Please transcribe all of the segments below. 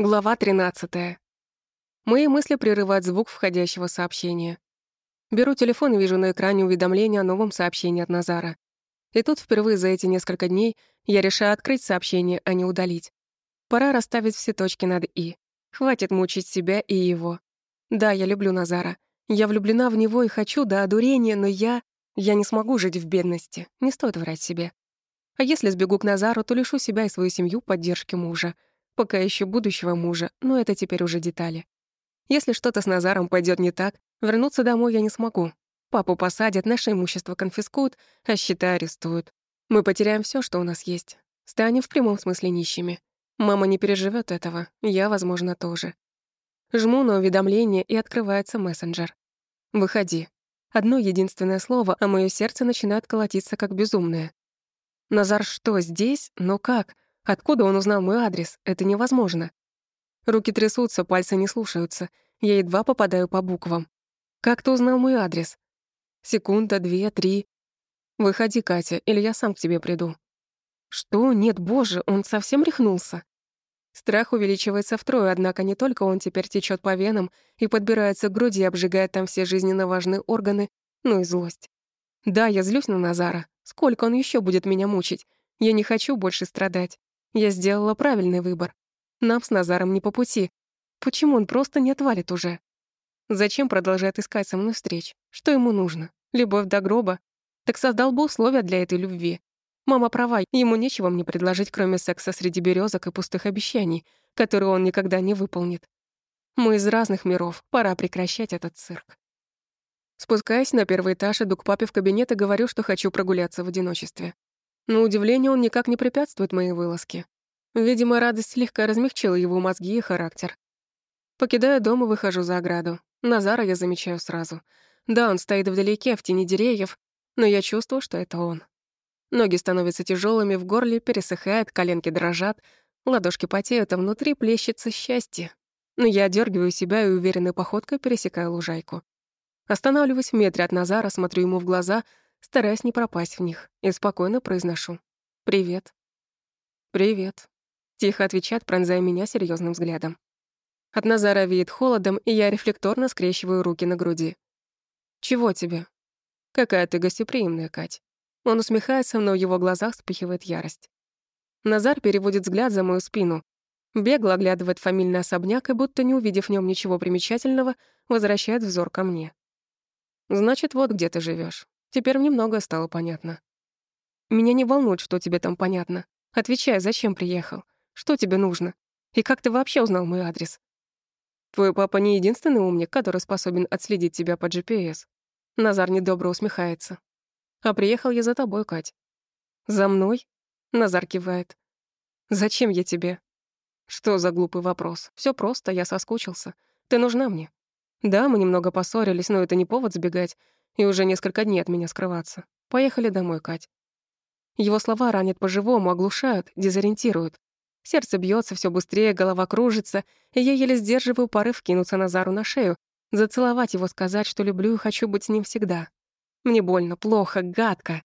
Глава 13. Мои мысли прерывает звук входящего сообщения. Беру телефон и вижу на экране уведомление о новом сообщении от Назара. И тут впервые за эти несколько дней я решаю открыть сообщение, а не удалить. Пора расставить все точки над «и». Хватит мучить себя и его. Да, я люблю Назара. Я влюблена в него и хочу до одурения, но я... Я не смогу жить в бедности. Не стоит врать себе. А если сбегу к Назару, то лишу себя и свою семью поддержки мужа — Пока еще будущего мужа, но это теперь уже детали. Если что-то с Назаром пойдет не так, вернуться домой я не смогу. Папу посадят, наше имущество конфискуют, а счета арестуют. Мы потеряем все, что у нас есть. Станем в прямом смысле нищими. Мама не переживет этого, я, возможно, тоже. Жму на уведомление, и открывается мессенджер. «Выходи». Одно единственное слово, а мое сердце начинает колотиться как безумное. Назар что, здесь? Но как? Откуда он узнал мой адрес? Это невозможно. Руки трясутся, пальцы не слушаются. Я едва попадаю по буквам. Как ты узнал мой адрес? Секунда, две, три. Выходи, Катя, или я сам к тебе приду. Что? Нет, боже, он совсем рехнулся. Страх увеличивается втрое, однако не только он теперь течет по венам и подбирается к груди, обжигая там все жизненно важные органы, но и злость. Да, я злюсь на Назара. Сколько он еще будет меня мучить? Я не хочу больше страдать. Я сделала правильный выбор. Нам с Назаром не по пути. Почему он просто не отвалит уже? Зачем продолжает искать со мной встреч? Что ему нужно? Любовь до гроба? Так создал бы условия для этой любви. Мама права, ему нечего мне предложить, кроме секса среди березок и пустых обещаний, которые он никогда не выполнит. Мы из разных миров, пора прекращать этот цирк. Спускаясь на первый этаж, иду к папе в кабинет и говорю, что хочу прогуляться в одиночестве. На удивление, он никак не препятствует моей вылазке. Видимо, радость слегка размягчила его мозги и характер. Покидая дом и выхожу за ограду. Назара я замечаю сразу. Да, он стоит вдалеке, в тени деревьев, но я чувствую, что это он. Ноги становятся тяжелыми, в горле пересыхает, коленки дрожат, ладошки потеют, а внутри плещется счастье. Но я дергиваю себя и уверенной походкой пересекаю лужайку. Останавливаюсь в метре от Назара, смотрю ему в глаза — стараясь не пропасть в них, и спокойно произношу «Привет». «Привет», — тихо отвечает, пронзая меня серьезным взглядом. От Назара веет холодом, и я рефлекторно скрещиваю руки на груди. «Чего тебе?» «Какая ты гостеприимная, Кать». Он усмехается, но в его глазах вспыхивает ярость. Назар переводит взгляд за мою спину, бегло оглядывает фамильный особняк и, будто не увидев в нем ничего примечательного, возвращает взор ко мне. «Значит, вот где ты живешь. Теперь мне многое стало понятно. Меня не волнует, что тебе там понятно. Отвечай, зачем приехал? Что тебе нужно? И как ты вообще узнал мой адрес? Твой папа не единственный умник, который способен отследить тебя по GPS. Назар недобро усмехается. А приехал я за тобой, Кать. За мной? Назар кивает. Зачем я тебе? Что за глупый вопрос? Все просто, я соскучился. Ты нужна мне. Да, мы немного поссорились, но это не повод сбегать и уже несколько дней от меня скрываться. Поехали домой, Кать. Его слова ранят по-живому, оглушают, дезориентируют. Сердце бьется все быстрее, голова кружится, и я еле сдерживаю порыв кинуться Назару на шею, зацеловать его, сказать, что люблю и хочу быть с ним всегда. Мне больно, плохо, гадко.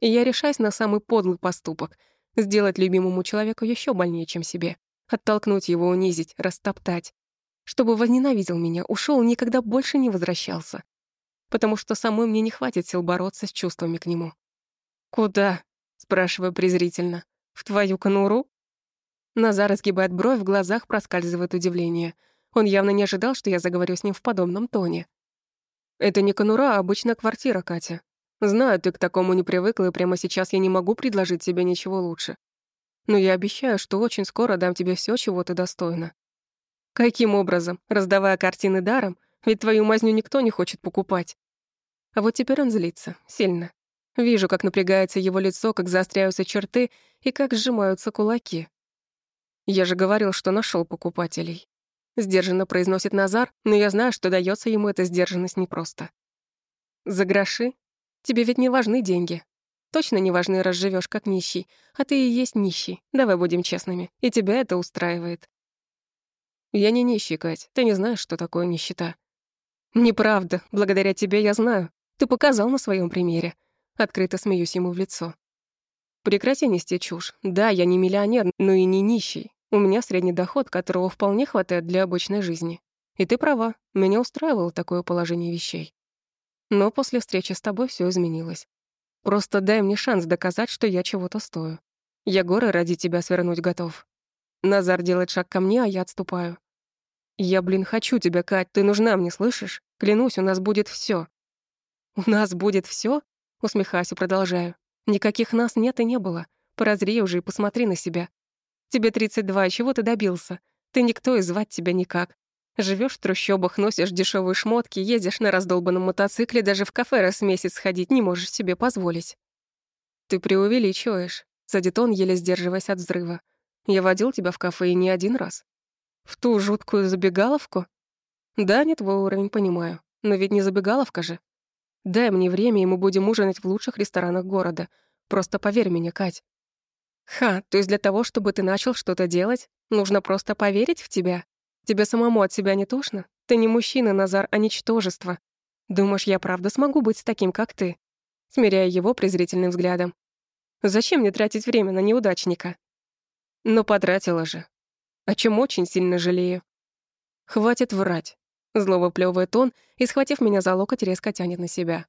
И я решаюсь на самый подлый поступок — сделать любимому человеку еще больнее, чем себе. Оттолкнуть его, унизить, растоптать. Чтобы возненавидел меня, ушел, никогда больше не возвращался потому что самой мне не хватит сил бороться с чувствами к нему. «Куда?» — спрашиваю презрительно. «В твою конуру?» Назар изгибает бровь, в глазах проскальзывает удивление. Он явно не ожидал, что я заговорю с ним в подобном тоне. «Это не конура, а обычная квартира, Катя. Знаю, ты к такому не привыкла, и прямо сейчас я не могу предложить тебе ничего лучше. Но я обещаю, что очень скоро дам тебе все, чего ты достойна». «Каким образом? Раздавая картины даром? Ведь твою мазню никто не хочет покупать». А вот теперь он злится. Сильно. Вижу, как напрягается его лицо, как заостряются черты и как сжимаются кулаки. Я же говорил, что нашел покупателей. Сдержанно произносит Назар, но я знаю, что дается ему эта сдержанность непросто. За гроши? Тебе ведь не важны деньги. Точно не важны, раз живешь как нищий. А ты и есть нищий. Давай будем честными. И тебя это устраивает. Я не нищий, Кать. Ты не знаешь, что такое нищета. Неправда. Благодаря тебе я знаю. Ты показал на своем примере. Открыто смеюсь ему в лицо. Прекрати нести чушь. Да, я не миллионер, но и не нищий. У меня средний доход, которого вполне хватает для обычной жизни. И ты права, меня устраивало такое положение вещей. Но после встречи с тобой все изменилось. Просто дай мне шанс доказать, что я чего-то стою. Я горы ради тебя свернуть готов. Назар делает шаг ко мне, а я отступаю. Я, блин, хочу тебя, Кать, ты нужна мне, слышишь? Клянусь, у нас будет все. У нас будет все? Усмехаюсь и продолжаю. Никаких нас нет и не было. Прозри уже и посмотри на себя. Тебе 32, чего ты добился? Ты никто и звать тебя никак. Живешь в трущобах, носишь дешевые шмотки, едешь на раздолбанном мотоцикле, даже в кафе раз в месяц сходить не можешь себе позволить. Ты преувеличиваешь. Садит он, еле сдерживаясь от взрыва. Я водил тебя в кафе и не один раз. В ту жуткую забегаловку? Да, не твой уровень, понимаю. Но ведь не забегаловка же. Дай мне время, и мы будем ужинать в лучших ресторанах города. Просто поверь мне, Кать. Ха, то есть для того, чтобы ты начал что-то делать, нужно просто поверить в тебя? Тебе самому от себя не тошно? Ты не мужчина, Назар, а ничтожество. Думаешь, я правда смогу быть таким, как ты? Смиряя его презрительным взглядом. Зачем мне тратить время на неудачника? Но потратила же. О чем очень сильно жалею. Хватит врать. Зло выплёвывает он и, схватив меня за локоть, резко тянет на себя.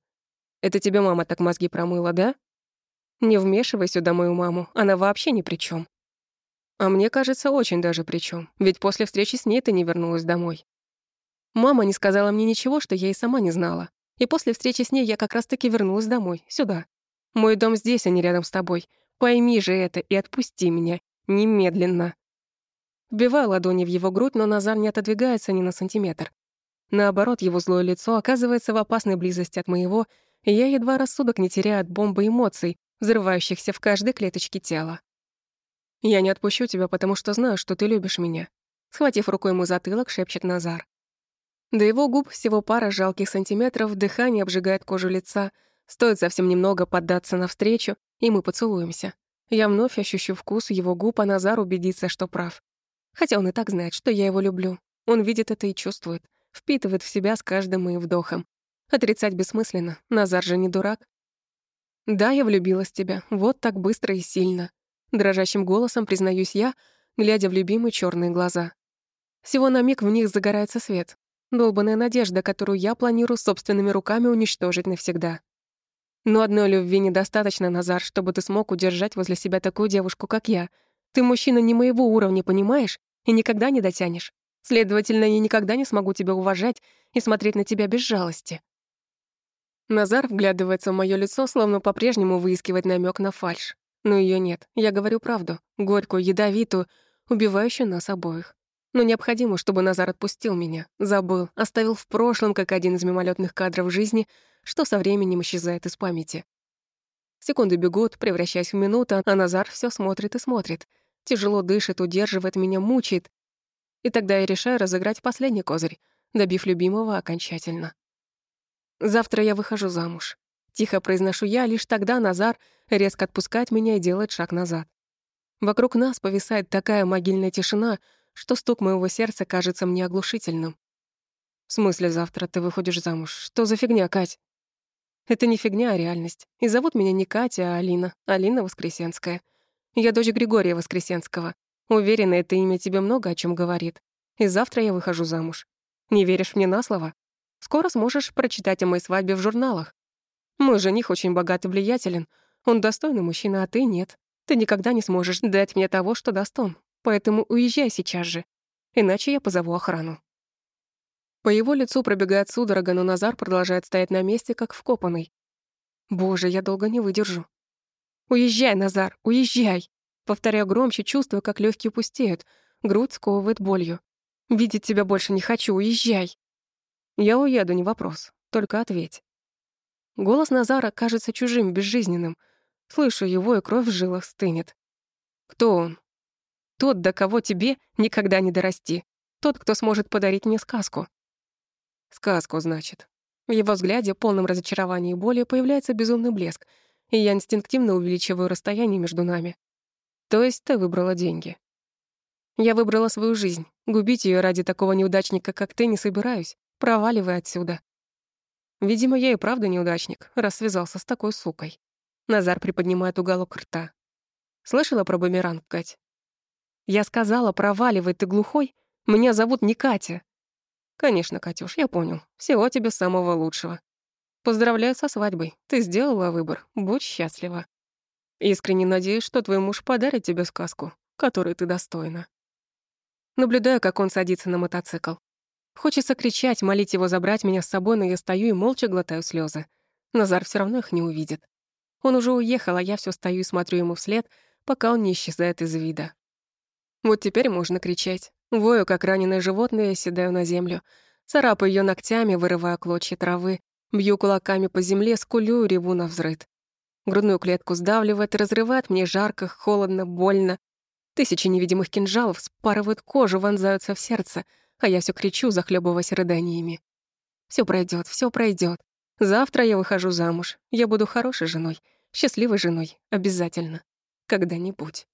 Это тебе мама так мозги промыла, да? Не вмешивай сюда мою маму, она вообще ни при чем. А мне кажется, очень даже при чем, ведь после встречи с ней ты не вернулась домой. Мама не сказала мне ничего, что я и сама не знала. И после встречи с ней я как раз-таки вернулась домой, сюда. Мой дом здесь, а не рядом с тобой. Пойми же это и отпусти меня. Немедленно. Вбиваю ладони в его грудь, но Назар не отодвигается ни на сантиметр. Наоборот, его злое лицо оказывается в опасной близости от моего, и я едва рассудок не теряю от бомбы эмоций, взрывающихся в каждой клеточке тела. «Я не отпущу тебя, потому что знаю, что ты любишь меня», схватив рукой ему затылок, шепчет Назар. До его губ всего пара жалких сантиметров, дыхание обжигает кожу лица, стоит совсем немного поддаться навстречу, и мы поцелуемся. Я вновь ощущу вкус его губ, а Назар убедится, что прав. Хотя он и так знает, что я его люблю. Он видит это и чувствует, впитывает в себя с каждым моим вдохом. Отрицать бессмысленно, Назар же не дурак. Да, я влюбилась в тебя, вот так быстро и сильно. Дрожащим голосом признаюсь я, глядя в любимые черные глаза. Всего на миг в них загорается свет. Долбанная надежда, которую я планирую собственными руками уничтожить навсегда. Но одной любви недостаточно, Назар, чтобы ты смог удержать возле себя такую девушку, как я. Ты мужчина не моего уровня, понимаешь? И никогда не дотянешь. Следовательно, я никогда не смогу тебя уважать и смотреть на тебя без жалости. Назар вглядывается в моё лицо, словно по-прежнему выискивает намёк на фальшь. Но её нет. Я говорю правду. Горькую, ядовитую, убивающую нас обоих. Но необходимо, чтобы Назар отпустил меня, забыл, оставил в прошлом, как один из мимолетных кадров жизни, что со временем исчезает из памяти. Секунды бегут, превращаясь в минуты, а Назар всё смотрит и смотрит. Тяжело дышит, удерживает меня, мучает. И тогда я решаю разыграть последний козырь, добив любимого окончательно. Завтра я выхожу замуж. Тихо произношу я, лишь тогда Назар резко отпускает меня и делает шаг назад. Вокруг нас повисает такая могильная тишина, что стук моего сердца кажется мне оглушительным. «В смысле завтра ты выходишь замуж? Что за фигня, Кать?» «Это не фигня, а реальность. И зовут меня не Катя, а Алина. Алина Воскресенская. Я дочь Григория Воскресенского. Уверена, это имя тебе много о чем говорит. И завтра я выхожу замуж. Не веришь мне на слово? Скоро сможешь прочитать о моей свадьбе в журналах. Мой жених очень богат и влиятелен. Он достойный мужчина, а ты нет. Ты никогда не сможешь дать мне того, что даст он. Поэтому уезжай сейчас же. Иначе я позову охрану. По его лицу пробегает судорога, но Назар продолжает стоять на месте, как вкопанный. Боже, я долго не выдержу. «Уезжай, Назар, уезжай!» Повторяю громче, чувствуя, как легкие пустеют, грудь сковывает болью. «Видеть тебя больше не хочу, уезжай!» «Я уеду, не вопрос. Только ответь». Голос Назара кажется чужим, безжизненным. Слышу его, и кровь в жилах стынет. «Кто он?» «Тот, до кого тебе никогда не дорасти. Тот, кто сможет подарить мне сказку». «Сказку, значит». В его взгляде, полном разочарования и боли, появляется безумный блеск, и я инстинктивно увеличиваю расстояние между нами. То есть ты выбрала деньги. Я выбрала свою жизнь. Губить ее ради такого неудачника, как ты, не собираюсь. Проваливай отсюда. Видимо, я и правда неудачник, раз связался с такой сукой. Назар приподнимает уголок рта. Слышала про бумеранг, Кать? Я сказала, проваливай, ты глухой? Меня зовут не Катя. Конечно, Катюш, я понял. Всего тебе самого лучшего. Поздравляю со свадьбой. Ты сделала выбор. Будь счастлива. Искренне надеюсь, что твой муж подарит тебе сказку, которой ты достойна. Наблюдаю, как он садится на мотоцикл. Хочется кричать, молить его забрать меня с собой, но я стою и молча глотаю слезы. Назар все равно их не увидит. Он уже уехал, а я все стою и смотрю ему вслед, пока он не исчезает из вида. Вот теперь можно кричать. Вою, как раненое животное, седаю на землю. Царапаю ее ногтями, вырывая клочья травы, бью кулаками по земле, скулю и реву на взрыд. Грудную клетку сдавливает разрывает мне жарко, холодно, больно. Тысячи невидимых кинжалов спарывают кожу, вонзаются в сердце, а я все кричу, захлебываясь рыданиями. Все пройдет, все пройдет. Завтра я выхожу замуж. Я буду хорошей женой, счастливой женой, обязательно. Когда-нибудь.